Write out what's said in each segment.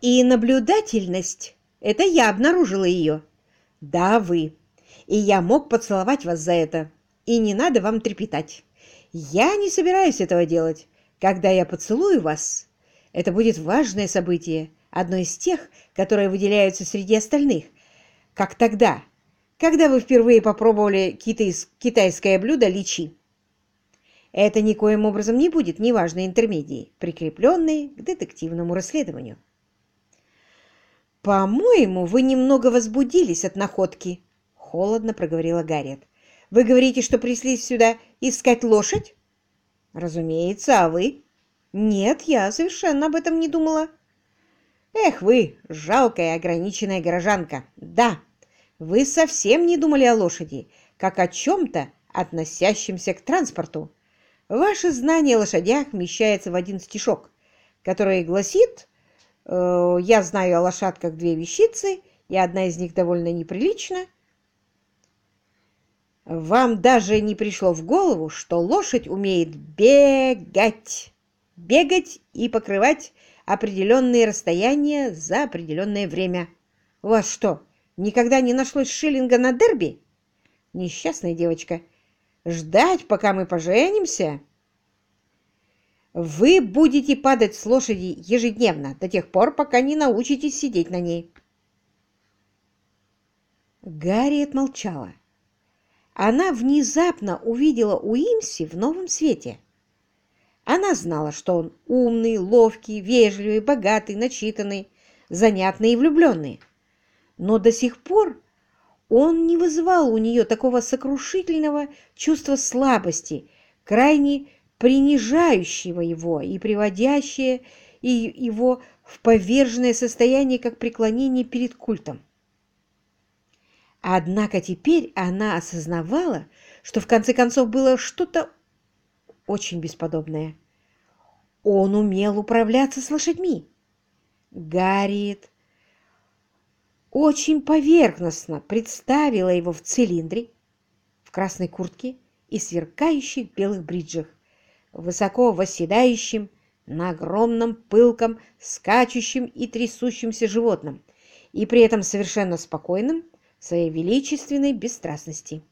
И наблюдательность. Это я обнаружила ее. Да, вы. И я мог поцеловать вас за это. И не надо вам трепетать. Я не собираюсь этого делать. Когда я поцелую вас, это будет важное событие, одно из тех, которые выделяются среди остальных, как тогда, когда вы впервые попробовали китайское блюдо личи. Это никоим образом не будет неважной интермедией, прикрепленной к детективному расследованию. «По-моему, вы немного возбудились от находки», — холодно проговорила Гарриет. «Вы говорите, что пришли сюда искать лошадь?» «Разумеется, а вы?» «Нет, я совершенно об этом не думала». «Эх вы, жалкая ограниченная горожанка! Да, вы совсем не думали о лошади, как о чем-то, относящемся к транспорту. Ваше знание о лошадях вмещается в один стишок, который гласит «Я знаю о лошадках две вещицы, и одна из них довольно неприлична». Вам даже не пришло в голову, что лошадь умеет бегать, бегать и покрывать определенные расстояния за определенное время. У вас что, никогда не нашлось шиллинга на дерби? Несчастная девочка — Ждать, пока мы поженимся? Вы будете падать с лошади ежедневно, до тех пор, пока не научитесь сидеть на ней. Гарриет молчала. Она внезапно увидела Уимси в новом свете. Она знала, что он умный, ловкий, вежливый, богатый, начитанный, занятный и влюбленный. Но до сих пор он не вызывал у нее такого сокрушительного чувства слабости, крайне принижающего его и приводящее его в поверженное состояние, как преклонение перед культом. Однако теперь она осознавала, что в конце концов было что-то очень бесподобное. Он умел управляться с лошадьми. Гарриет очень поверхностно представила его в цилиндре, в красной куртке и сверкающих белых бриджах, высоко восседающим на огромном пылком, скачущем и трясущемся животном, и при этом совершенно спокойным в своей величественной бесстрастности.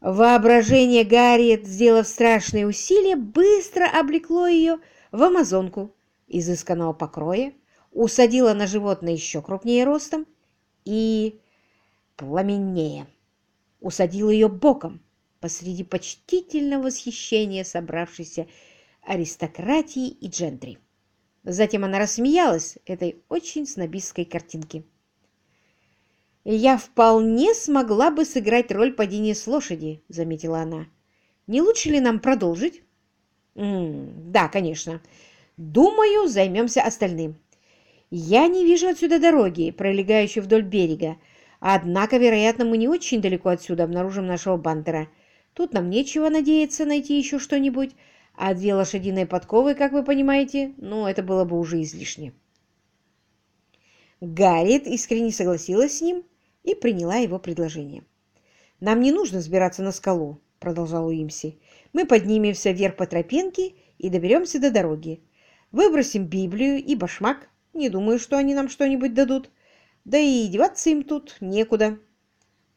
Воображение Гарриет, сделав страшные усилия, быстро облекло ее в амазонку изысканного покроя, усадила на животное еще крупнее ростом и пламеннее. Усадила ее боком посреди почтительного восхищения собравшейся аристократии и джентри. Затем она рассмеялась этой очень снобистской картинке. «Я вполне смогла бы сыграть роль падения с лошади», — заметила она. «Не лучше ли нам продолжить?» М -м, «Да, конечно. Думаю, займемся остальным. Я не вижу отсюда дороги, пролегающей вдоль берега, однако, вероятно, мы не очень далеко отсюда обнаружим нашего бантера. Тут нам нечего надеяться найти еще что-нибудь, а две лошадиные подковы, как вы понимаете, ну, это было бы уже излишне. Гарриет искренне согласилась с ним и приняла его предложение. «Нам не нужно взбираться на скалу», — продолжал Уимси. «Мы поднимемся вверх по тропинке и доберемся до дороги. Выбросим Библию и башмак, не думаю, что они нам что-нибудь дадут. Да и деваться им тут некуда.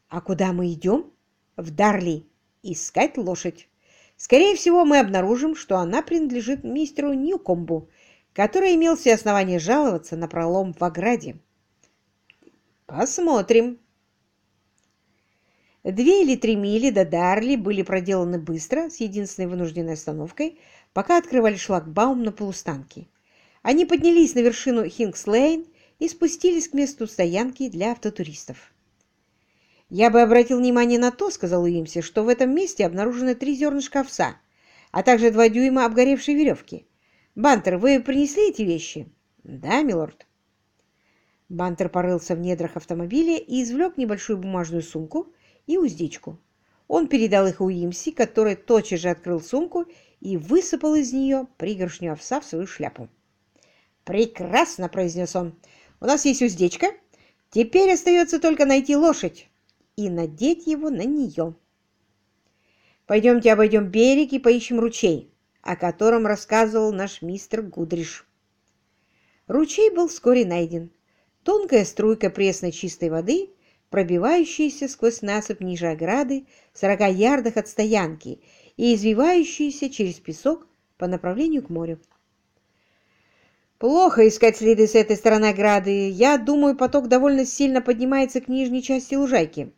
А куда мы идем? В Дарли. Искать лошадь. Скорее всего, мы обнаружим, что она принадлежит мистеру Ньюкомбу, который имел все основания жаловаться на пролом в ограде. Посмотрим. Две или три мили до Дарли были проделаны быстро, с единственной вынужденной остановкой, пока открывали шлагбаум на полустанке. Они поднялись на вершину Хинкс-Лейн и спустились к месту стоянки для автотуристов. «Я бы обратил внимание на то, — сказал Уимси, — что в этом месте обнаружены три зернышка овса, а также два дюйма обгоревшей веревки. Бантер, вы принесли эти вещи?» «Да, милорд». Бантер порылся в недрах автомобиля и извлек небольшую бумажную сумку и уздечку. Он передал их Уимси, который тотчас же открыл сумку и высыпал из нее пригоршню овса в свою шляпу. «Прекрасно!» – произнес он. «У нас есть уздечка. Теперь остается только найти лошадь и надеть его на нее. Пойдемте обойдем берег и поищем ручей, о котором рассказывал наш мистер Гудриш. Ручей был вскоре найден. Тонкая струйка пресной чистой воды, пробивающаяся сквозь насыпь ниже ограды в сорока ярдах от стоянки и извивающаяся через песок по направлению к морю. Плохо искать следы с этой стороны ограды. Я думаю, поток довольно сильно поднимается к нижней части лужайки.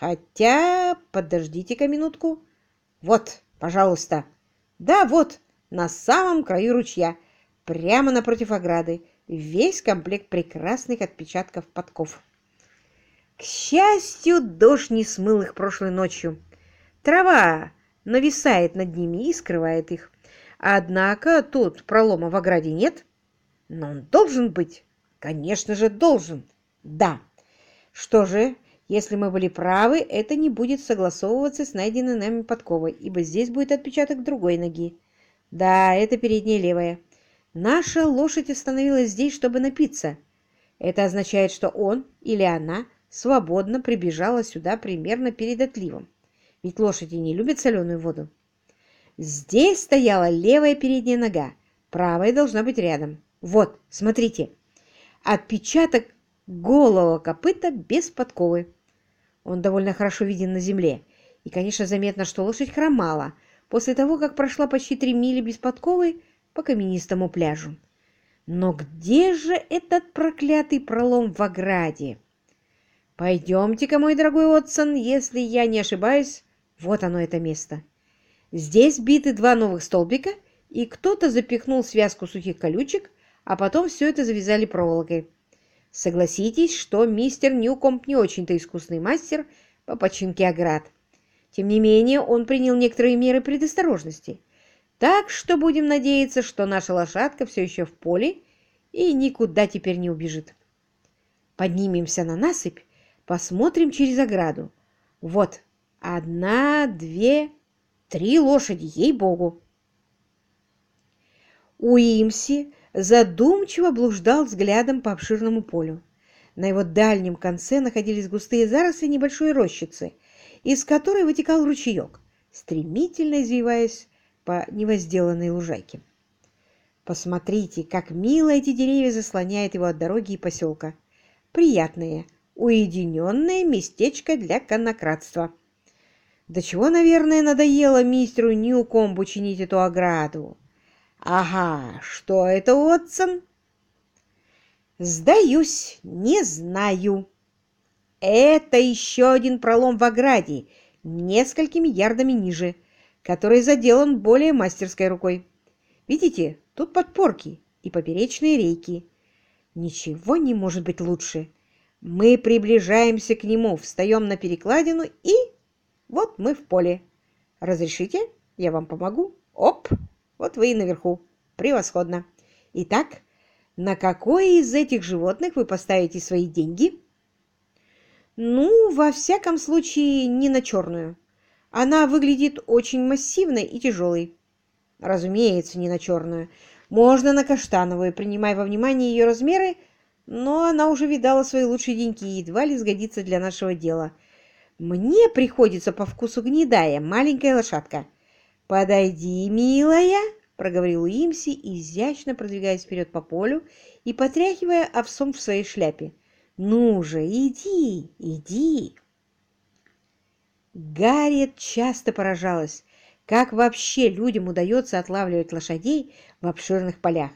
Хотя, подождите-ка минутку. Вот, пожалуйста. Да, вот, на самом краю ручья, прямо напротив ограды, весь комплект прекрасных отпечатков подков. К счастью, дождь не смыл их прошлой ночью. Трава нависает над ними и скрывает их. Однако тут пролома в ограде нет. Но он должен быть. Конечно же, должен. Да. Что же, если мы были правы, это не будет согласовываться с найденной нами подковой, ибо здесь будет отпечаток другой ноги. Да, это передняя левая. Наша лошадь остановилась здесь, чтобы напиться. Это означает, что он или она свободно прибежала сюда примерно перед отливом. Ведь лошади не любят соленую воду. Здесь стояла левая передняя нога, правая должна быть рядом. Вот, смотрите. Отпечаток голого копыта без подковы. Он довольно хорошо виден на земле. И, конечно, заметно, что лошадь хромала после того, как прошла почти три мили без подковы по каменистому пляжу. Но где же этот проклятый пролом в ограде? Пойдемте-ка, мой дорогой Отсон, если я не ошибаюсь, вот оно это место. Здесь биты два новых столбика, и кто-то запихнул связку сухих колючек, а потом все это завязали проволокой. Согласитесь, что мистер Ньюкомп не очень-то искусный мастер по починке оград. Тем не менее, он принял некоторые меры предосторожности. Так что будем надеяться, что наша лошадка все еще в поле и никуда теперь не убежит. Поднимемся на насыпь, посмотрим через ограду. Вот, одна, две, три лошади, ей-богу. Уимси задумчиво блуждал взглядом по обширному полю. На его дальнем конце находились густые заросли небольшой рощицы, из которой вытекал ручеек, стремительно извиваясь по невозделанной лужайке. Посмотрите, как мило эти деревья заслоняют его от дороги и поселка. Приятное, уединенное местечко для коннократства. До чего, наверное, надоело мистеру Ньюкомбу чинить эту ограду. Ага, что это, Отсон? Сдаюсь, не знаю. Это еще один пролом в ограде, несколькими ярдами ниже, который заделан более мастерской рукой. Видите, тут подпорки и поперечные рейки. Ничего не может быть лучше. Мы приближаемся к нему, встаем на перекладину и... Вот мы в поле. Разрешите? Я вам помогу. Оп! Вот вы и наверху. Превосходно. Итак, на какое из этих животных вы поставите свои деньги? Ну, во всяком случае, не на черную. Она выглядит очень массивной и тяжелой. Разумеется, не на черную. Можно на каштановую, принимая во внимание ее размеры, но она уже видала свои лучшие деньги и едва ли сгодится для нашего дела. Мне приходится по вкусу гнедая маленькая лошадка. «Подойди, милая!» — проговорил Уимси, изящно продвигаясь вперед по полю и потряхивая овсом в своей шляпе. «Ну же, иди, иди!» Гарриет часто поражалась, как вообще людям удается отлавливать лошадей в обширных полях.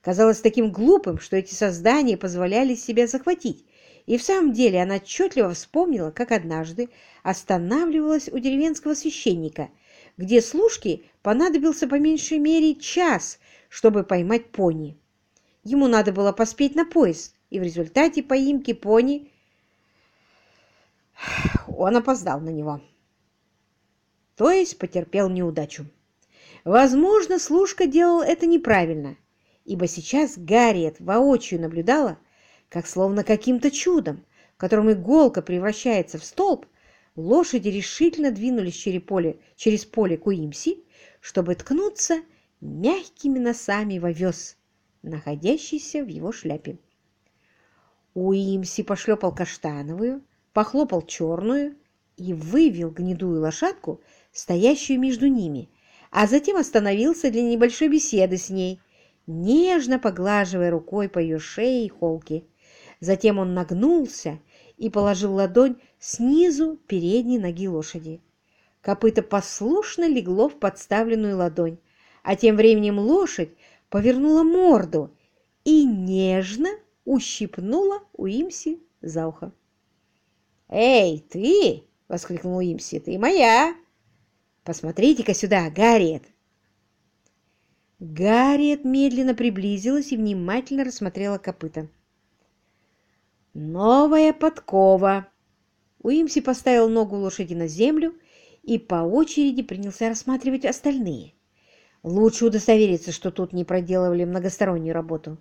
Казалось таким глупым, что эти создания позволяли себя захватить, и в самом деле она отчетливо вспомнила, как однажды останавливалась у деревенского священника – где служке понадобился по меньшей мере час, чтобы поймать пони. Ему надо было поспеть на поезд, и в результате поимки пони он опоздал на него. То есть потерпел неудачу. Возможно, служка делал это неправильно, ибо сейчас Гарриет воочию наблюдала, как словно каким-то чудом, в котором иголка превращается в столб, лошади решительно двинулись через поле, через поле Куимси, чтобы ткнуться мягкими носами в овес, находящийся в его шляпе. Уимси пошлепал каштановую, похлопал черную и вывел гнедую лошадку, стоящую между ними, а затем остановился для небольшой беседы с ней нежно поглаживая рукой по ее шее и холке. Затем он нагнулся и положил ладонь снизу передней ноги лошади. Копыто послушно легло в подставленную ладонь, а тем временем лошадь повернула морду и нежно ущипнула Уимси за ухо. «Эй, ты!» — воскликнул Уимси. «Ты моя! Посмотрите-ка сюда, Гарриет!» Гарриет медленно приблизилась и внимательно рассмотрела копыта. «Новая подкова!» Уимси поставил ногу лошади на землю и по очереди принялся рассматривать остальные. Лучше удостовериться, что тут не проделывали многостороннюю работу.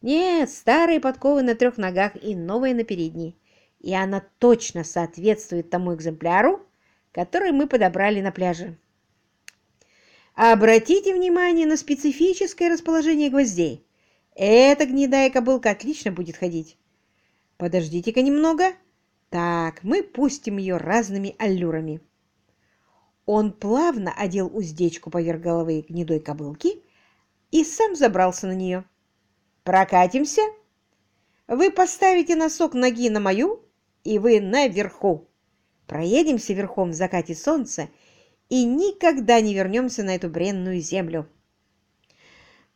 Нет, старые подковы на трех ногах и новые на передней. И она точно соответствует тому экземпляру, который мы подобрали на пляже. Обратите внимание на специфическое расположение гвоздей. Эта гнедая кобылка отлично будет ходить. Подождите-ка немного. Так, мы пустим ее разными аллюрами. Он плавно одел уздечку поверх головы гнедой кобылки и сам забрался на нее. «Прокатимся? Вы поставите носок ноги на мою, и вы наверху. Проедемся верхом в закате солнца и никогда не вернемся на эту бренную землю».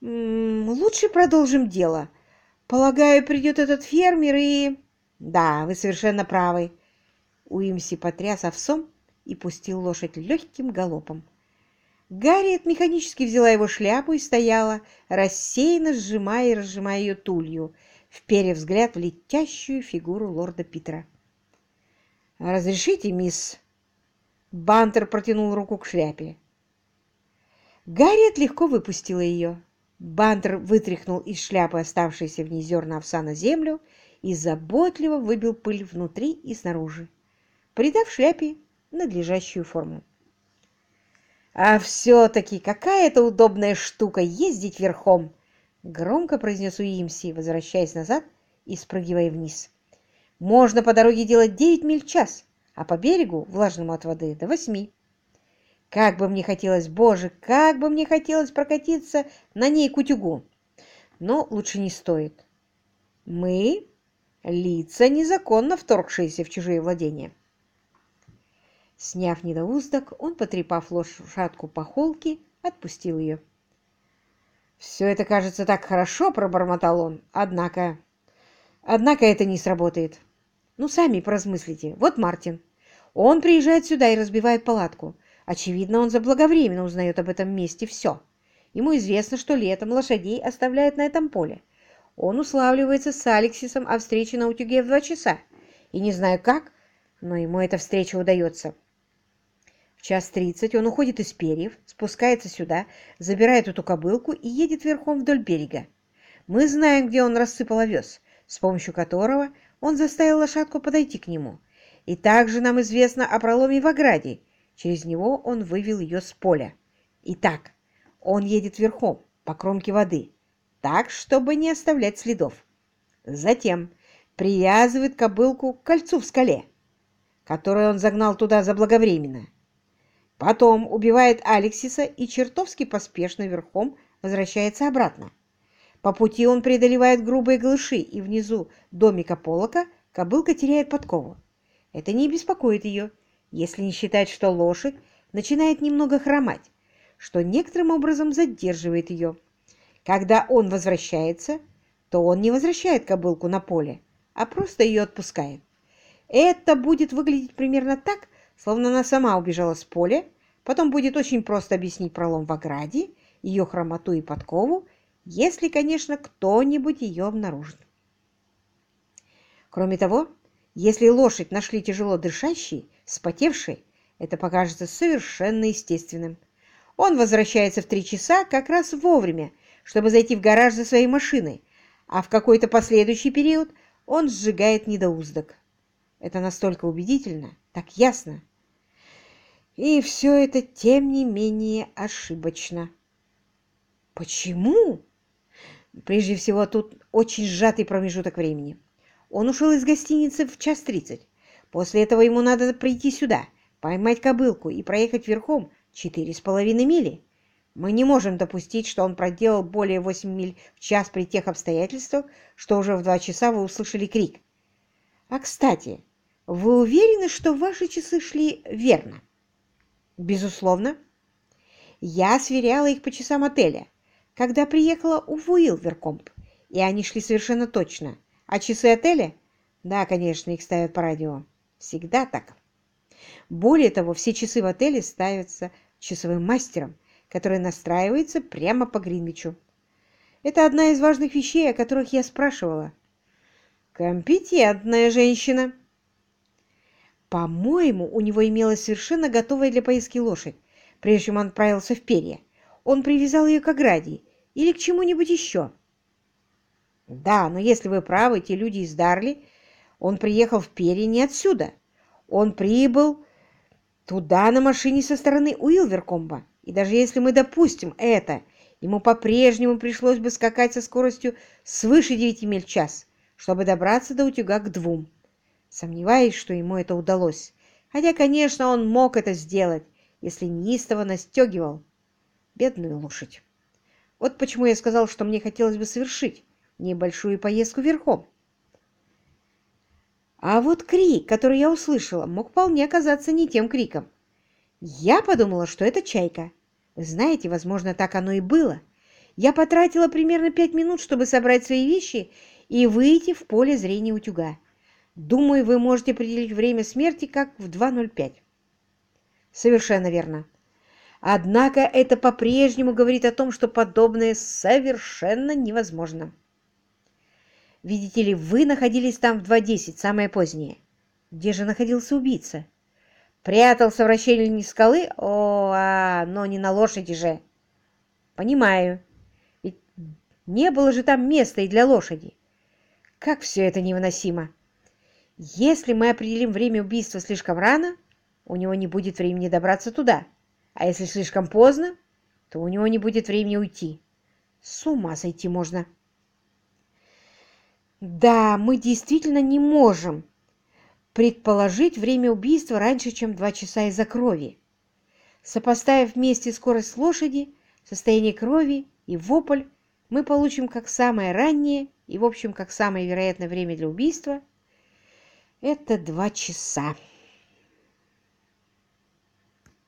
М -м, «Лучше продолжим дело. Полагаю, придет этот фермер и...» «Да, вы совершенно правы». Уимси потряс овсом и пустил лошадь легким галопом. Гарриет механически взяла его шляпу и стояла, рассеянно сжимая и разжимая ее тулью, вперев взгляд в летящую фигуру лорда Питера. «Разрешите, мисс?» Бантер протянул руку к шляпе. Гарриет легко выпустила ее. Бантер вытряхнул из шляпы оставшиеся в ней зерна овса на землю и заботливо выбил пыль внутри и снаружи, придав шляпе надлежащую форму. «А все-таки какая это удобная штука ездить верхом!» Громко произнес Уимси, возвращаясь назад и спрыгивая вниз. «Можно по дороге делать девять миль в час, а по берегу, влажному от воды, до восьми. Как бы мне хотелось, боже, как бы мне хотелось прокатиться на ней к утюгу! Но лучше не стоит. Мы — лица, незаконно вторгшиеся в чужие владения». Сняв недоуздок, он, потрепав лошадку по холке, отпустил ее. «Все это кажется так хорошо», — пробормотал он. «Однако... Однако это не сработает. Ну, сами поразмыслите. Вот Мартин. Он приезжает сюда и разбивает палатку. Очевидно, он заблаговременно узнает об этом месте все. Ему известно, что летом лошадей оставляют на этом поле. Он уславливается с Алексисом о встрече на утюге в два часа. И не знаю как, но ему эта встреча удается час тридцать он уходит из перьев, спускается сюда, забирает эту кобылку и едет верхом вдоль берега. Мы знаем, где он рассыпал овес, с помощью которого он заставил лошадку подойти к нему. И также нам известно о проломе в ограде. Через него он вывел ее с поля. Итак, он едет верхом, по кромке воды, так, чтобы не оставлять следов. Затем привязывает кобылку к кольцу в скале, которое он загнал туда заблаговременно. Потом убивает Алексиса и чертовски поспешно верхом возвращается обратно. По пути он преодолевает грубые глыши, и внизу домика Полока кобылка теряет подкову. Это не беспокоит ее, если не считать, что лошадь начинает немного хромать, что некоторым образом задерживает ее. Когда он возвращается, то он не возвращает кобылку на поле, а просто ее отпускает. Это будет выглядеть примерно так, словно она сама убежала с поля, потом будет очень просто объяснить пролом в ограде, ее хромоту и подкову, если, конечно, кто-нибудь ее обнаружит. Кроме того, если лошадь нашли тяжело дышащей, спотевшей, это покажется совершенно естественным. Он возвращается в три часа как раз вовремя, чтобы зайти в гараж за своей машиной, а в какой-то последующий период он сжигает недоуздок. Это настолько убедительно, так ясно. И все это, тем не менее, ошибочно. Почему? Прежде всего, тут очень сжатый промежуток времени. Он ушел из гостиницы в час тридцать. После этого ему надо прийти сюда, поймать кобылку и проехать верхом четыре с половиной мили. Мы не можем допустить, что он проделал более 8 миль в час при тех обстоятельствах, что уже в два часа вы услышали крик. А, кстати, вы уверены, что ваши часы шли верно? Безусловно. Я сверяла их по часам отеля, когда приехала у Уилверкомп, и они шли совершенно точно. А часы отеля? Да, конечно, их ставят по радио. Всегда так. Более того, все часы в отеле ставятся часовым мастером, который настраивается прямо по Гринвичу. Это одна из важных вещей, о которых я спрашивала. Компетентная женщина. По-моему, у него имелась совершенно готовая для поездки лошадь, прежде чем он отправился в перья. Он привязал ее к ограде или к чему-нибудь еще. Да, но если вы правы, те люди из Дарли, он приехал в перья не отсюда. Он прибыл туда на машине со стороны Уилверкомба. И даже если мы допустим это, ему по-прежнему пришлось бы скакать со скоростью свыше 9 миль в час, чтобы добраться до утюга к двум. Сомневаюсь, что ему это удалось. Хотя, конечно, он мог это сделать, если неистово настегивал бедную лошадь. Вот почему я сказал, что мне хотелось бы совершить небольшую поездку верхом. А вот крик, который я услышала, мог вполне оказаться не тем криком. Я подумала, что это чайка. Знаете, возможно, так оно и было. Я потратила примерно пять минут, чтобы собрать свои вещи и выйти в поле зрения утюга. Думаю, вы можете определить время смерти как в 2.05. Совершенно верно. Однако это по-прежнему говорит о том, что подобное совершенно невозможно. Видите ли, вы находились там в 2.10, самое позднее. Где же находился убийца? Прятался в расщелине скалы? О, а, но не на лошади же. Понимаю. Ведь не было же там места и для лошади. Как все это невыносимо. Если мы определим время убийства слишком рано, у него не будет времени добраться туда. А если слишком поздно, то у него не будет времени уйти. С ума сойти можно. Да, мы действительно не можем предположить время убийства раньше, чем два часа из-за крови. Сопоставив вместе скорость лошади, состояние крови и вопль, мы получим как самое раннее и, в общем, как самое вероятное время для убийства – это два часа.